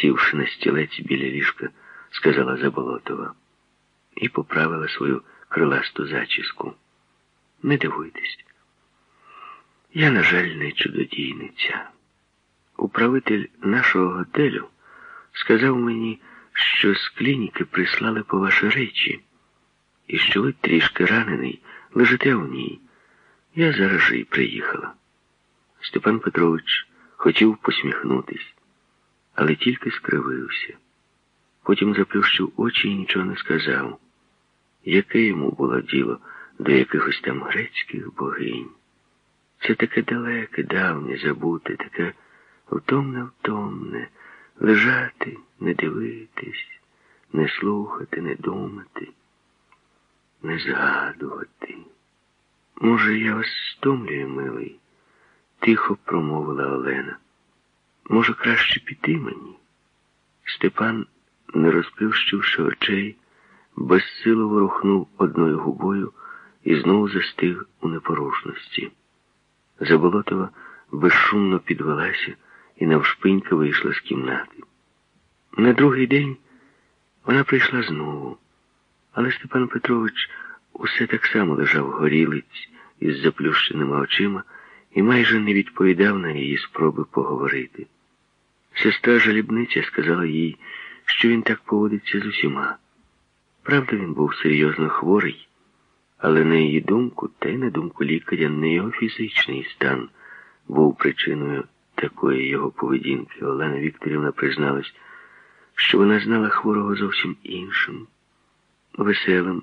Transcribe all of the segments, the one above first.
сівши на стілець біля ліжка, сказала Заболотова і поправила свою криласту зачіску. Не дивуйтесь. Я, на жаль, не чудодійниця. Управитель нашого готелю сказав мені, що з клініки прислали по ваші речі, і що ви трішки ранений, лежите в ній. Я зараз же й приїхала. Степан Петрович хотів посміхнутись, але тільки скривився. Потім заплющив очі і нічого не сказав. Яке йому було діло до якихось там грецьких богинь? Це таке далеке, давнє, забуте, таке втомне-втомне, лежати, не дивитись, не слухати, не думати, не згадувати. Може, я вас стомлюю, милий? Тихо промовила Олена. Може, краще піти мені? Степан, не розплющивши очей, безсило рухнув одною губою і знову застиг у непорушності. Заболотова безшумно підвелася і навшпинька вийшла з кімнати. На другий день вона прийшла знову, але Степан Петрович усе так само лежав горілиць із заплющеними очима і майже не відповідав на її спроби поговорити. Сестра жалібниця сказала їй, що він так поводиться з усіма. Правда, він був серйозно хворий, але на її думку, та й на думку лікаря, не його фізичний стан був причиною такої його поведінки. Олена Вікторівна призналась, що вона знала хворого зовсім іншим, веселим,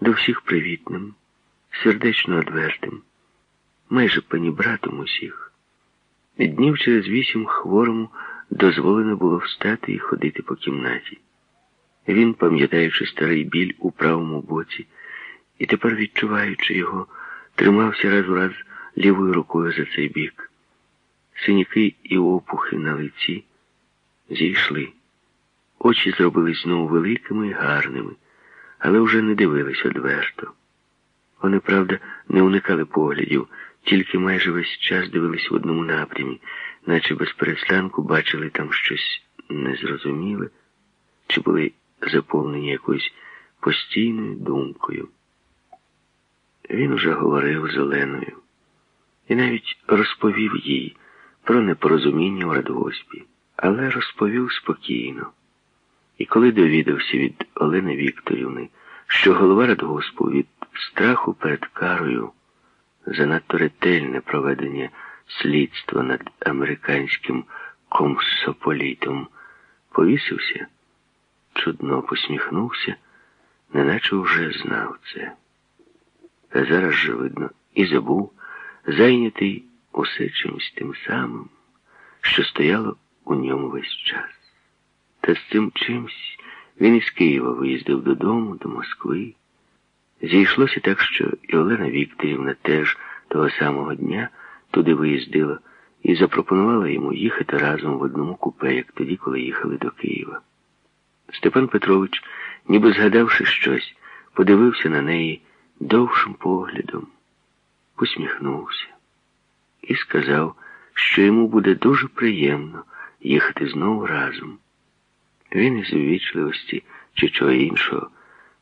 до всіх привітним, сердечно одвертим, майже панібратом усіх. Днів через вісім хворому дозволено було встати і ходити по кімнаті. Він, пам'ятаючи старий біль у правому боці, і тепер, відчуваючи його, тримався раз у раз лівою рукою за цей бік. Синіки і опухи на лиці зійшли. Очі зробились знову великими і гарними, але вже не дивились одверто. Вони, правда, не уникали поглядів, тільки майже весь час дивились в одному напрямі, наче без перестанку бачили там щось незрозуміле, чи були заповнені якоюсь постійною думкою. Він уже говорив з Оленою і навіть розповів їй про непорозуміння в радгоспі, але розповів спокійно. І коли довідався від Олени Вікторівни, що голова радгоспу від страху перед карою занадто ретельне проведення слідства над американським комсополітом повісився, чудно посміхнувся, неначе вже знав це. А зараз же, видно, і забув, зайнятий усе чимось тим самим, що стояло у ньому весь час. Та з цим чимсь він із Києва виїздив додому, до Москви. Зійшлося так, що і Олена Вікторівна теж того самого дня туди виїздила і запропонувала йому їхати разом в одному купе, як тоді, коли їхали до Києва. Степан Петрович, ніби згадавши щось, подивився на неї довшим поглядом, посміхнувся і сказав, що йому буде дуже приємно їхати знову разом. Він із ввічливості чи чого іншого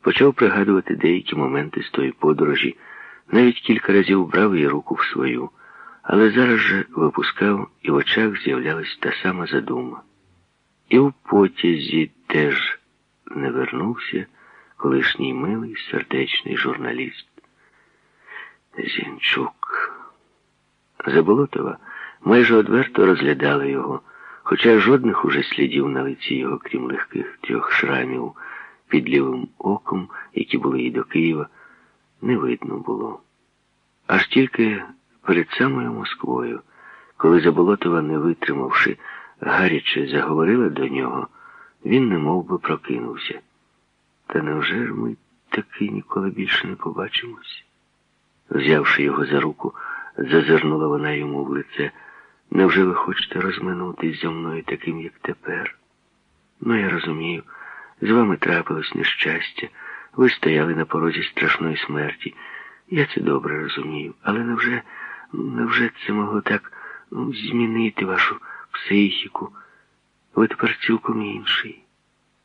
почав пригадувати деякі моменти з тої подорожі, навіть кілька разів брав її руку в свою, але зараз же випускав і в очах з'являлась та сама задума. І в потязі теж не вернувся колишній милий сердечний журналіст. Зінчук. Заболотова майже одверто розглядала його, хоча жодних уже слідів на лиці його, крім легких трьох шрамів під лівим оком, які були і до Києва, не видно було. Аж тільки перед самою Москвою, коли Заболотова, не витримавши, гаряче заговорила до нього, він немов би прокинувся. Та невже ж ми таки ніколи більше не побачимось? Взявши його за руку, зазирнула вона йому в лице. Невже ви хочете розминутись зі мною таким, як тепер? Ну, я розумію, з вами трапилось нещастя, ви стояли на порозі страшної смерті. Я це добре розумію, але невже, невже це могло так змінити вашу психіку? Ви тепер цілком інший.